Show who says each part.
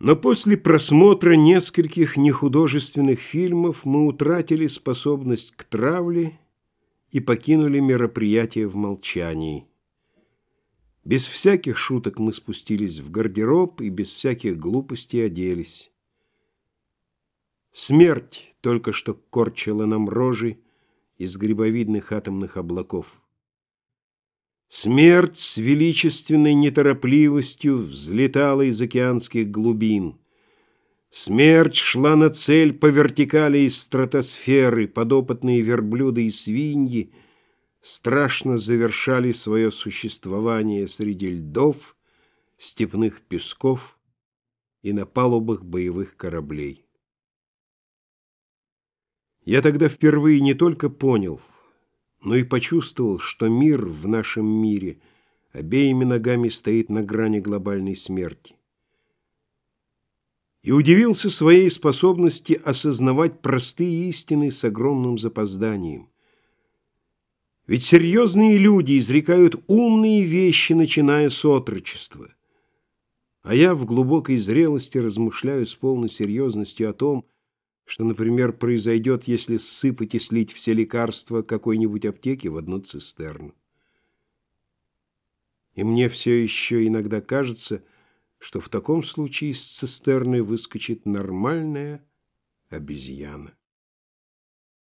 Speaker 1: Но после просмотра нескольких нехудожественных фильмов мы утратили способность к травле и покинули мероприятие в молчании. Без всяких шуток мы спустились в гардероб и без всяких глупостей оделись. Смерть только что корчила нам рожи из грибовидных атомных облаков. Смерть с величественной неторопливостью взлетала из океанских глубин. Смерть шла на цель по вертикали из стратосферы, подопытные верблюды и свиньи страшно завершали свое существование среди льдов, степных песков и на палубах боевых кораблей. Я тогда впервые не только понял — но и почувствовал, что мир в нашем мире обеими ногами стоит на грани глобальной смерти. И удивился своей способности осознавать простые истины с огромным запозданием. Ведь серьезные люди изрекают умные вещи, начиная с отрочества. А я в глубокой зрелости размышляю с полной серьезностью о том, что, например, произойдет, если сыпать и слить все лекарства какой-нибудь аптеки в одну цистерну. И мне все еще иногда кажется, что в таком случае из цистерны выскочит нормальная обезьяна.